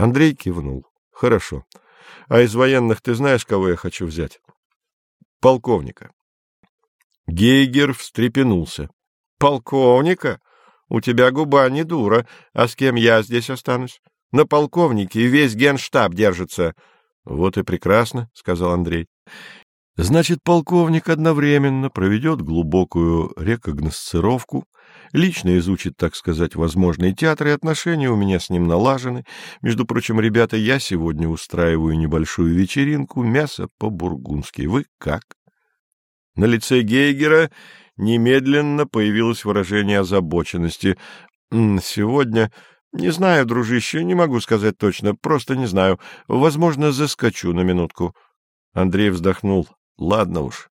Андрей кивнул. — Хорошо. А из военных ты знаешь, кого я хочу взять? — Полковника. Гейгер встрепенулся. — Полковника? У тебя губа не дура. А с кем я здесь останусь? На полковнике весь генштаб держится. — Вот и прекрасно, — сказал Андрей. — Значит, полковник одновременно проведет глубокую рекогносцировку, лично изучит, так сказать, возможные театры, и отношения у меня с ним налажены. Между прочим, ребята, я сегодня устраиваю небольшую вечеринку, мясо по-бургундски. Вы как? На лице Гейгера немедленно появилось выражение озабоченности. «Сегодня...» Не знаю, дружище, не могу сказать точно, просто не знаю. Возможно, заскочу на минутку. Андрей вздохнул. Ладно уж.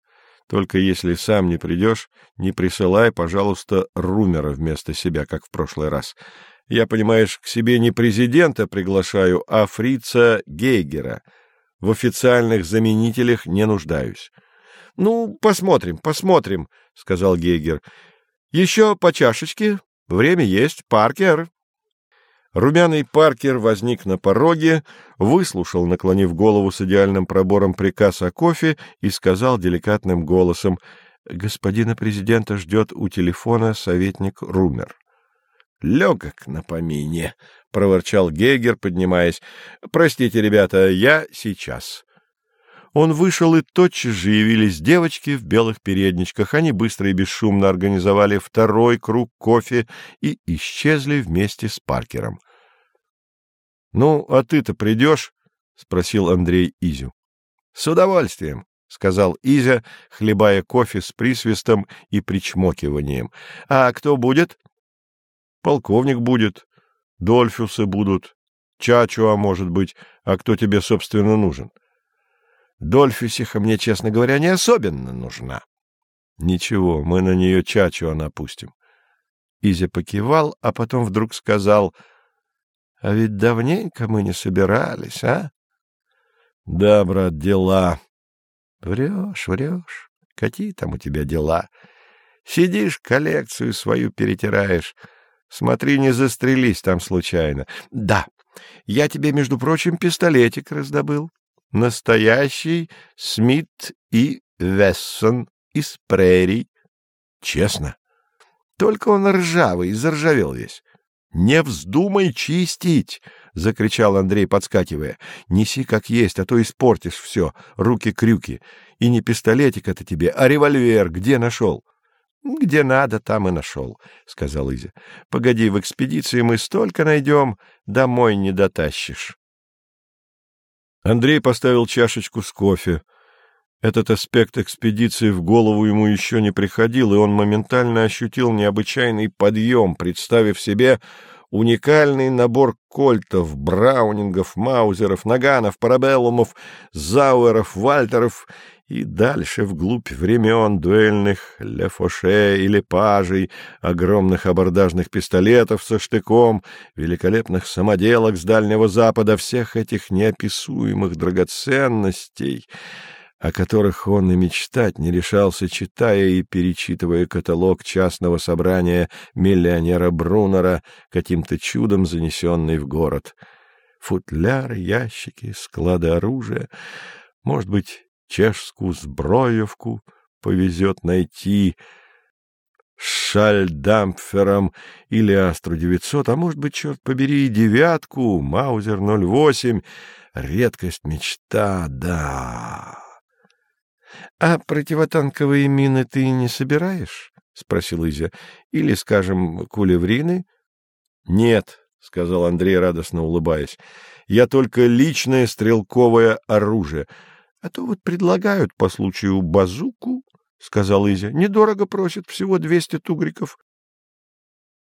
Только если сам не придешь, не присылай, пожалуйста, Румера вместо себя, как в прошлый раз. Я, понимаешь, к себе не президента приглашаю, а фрица Гейгера. В официальных заменителях не нуждаюсь. — Ну, посмотрим, посмотрим, — сказал Гейгер. — Еще по чашечке. Время есть. Паркер. Румяный Паркер возник на пороге, выслушал, наклонив голову с идеальным пробором приказ о кофе и сказал деликатным голосом «Господина президента ждет у телефона советник Румер». «Легок на помине», — проворчал Гегер, поднимаясь. «Простите, ребята, я сейчас». Он вышел, и тотчас же явились девочки в белых передничках. Они быстро и бесшумно организовали второй круг кофе и исчезли вместе с Паркером. — Ну, а ты-то придешь? — спросил Андрей Изю. — С удовольствием, — сказал Изя, хлебая кофе с присвистом и причмокиванием. — А кто будет? — Полковник будет, Дольфусы будут, Чачуа, может быть, а кто тебе, собственно, нужен? — Дольфисиха мне, честно говоря, не особенно нужна. — Ничего, мы на нее чачу напустим. Изя покивал, а потом вдруг сказал, — А ведь давненько мы не собирались, а? — Да, брат, дела. — Врешь, врешь. Какие там у тебя дела? Сидишь, коллекцию свою перетираешь. Смотри, не застрелись там случайно. Да, я тебе, между прочим, пистолетик раздобыл. Настоящий Смит и Вессон из прерий. Честно. Только он ржавый, заржавел весь. «Не вздумай чистить!» — закричал Андрей, подскакивая. «Неси как есть, а то испортишь все, руки-крюки. И не пистолетик это тебе, а револьвер где нашел?» «Где надо, там и нашел», — сказал Изя. «Погоди, в экспедиции мы столько найдем, домой не дотащишь». Андрей поставил чашечку с кофе. Этот аспект экспедиции в голову ему еще не приходил, и он моментально ощутил необычайный подъем, представив себе уникальный набор кольтов, браунингов, маузеров, наганов, парабеллумов, зауэров, вальтеров и дальше вглубь времен дуэльных лефоше или пажей, огромных абордажных пистолетов со штыком, великолепных самоделок с Дальнего Запада, всех этих неописуемых драгоценностей, о которых он и мечтать не решался, читая и перечитывая каталог частного собрания миллионера Брунера, каким-то чудом занесенный в город. Футляры, ящики, склады оружия, может быть, чешскую сброевку повезет найти шальдампфером или Астру-900, а может быть, черт побери, и девятку, Маузер-08. Редкость мечта, да. — А противотанковые мины ты не собираешь? — спросил Изя. — Или, скажем, кулеврины? — Нет, — сказал Андрей, радостно улыбаясь. — Я только личное стрелковое оружие — а то вот предлагают по случаю базуку, — сказал Изя. — Недорого просят, всего двести тугриков.